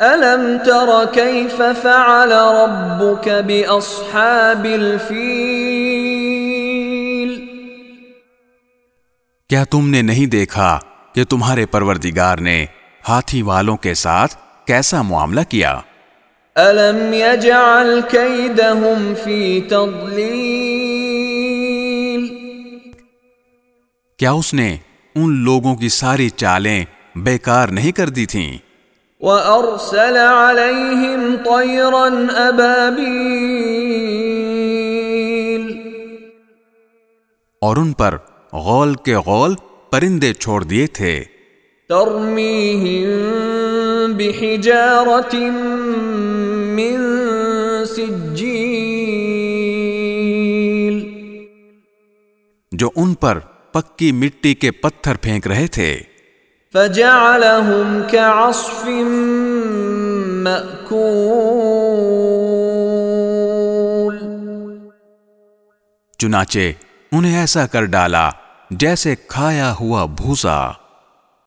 الم تر کیف فعل ربک باصحاب الفیل کیا تم نے نہیں دیکھا کہ تمہارے پروردگار نے ہاتھی والوں کے ساتھ کیسا معاملہ کیا؟ الم يجعل كيدهم في تضليل؟ کیا اس نے ان لوگوں کی ساری چالیں بیکار نہیں کر دی تھیں؟ وارسل عليهم طيرا ابابيل اور ان پر غول کے غول پرندے چھوڑ دیے تھے۔ ترميهم بحجارة من سجيل جو ان پر پکی مٹی کے پتھر پھینک رہے تھے۔ فجعلهم كعصف مأكول. چنانچہ انہیں ایسا کر ڈالا جیسے کھایا ہوا بھوسا۔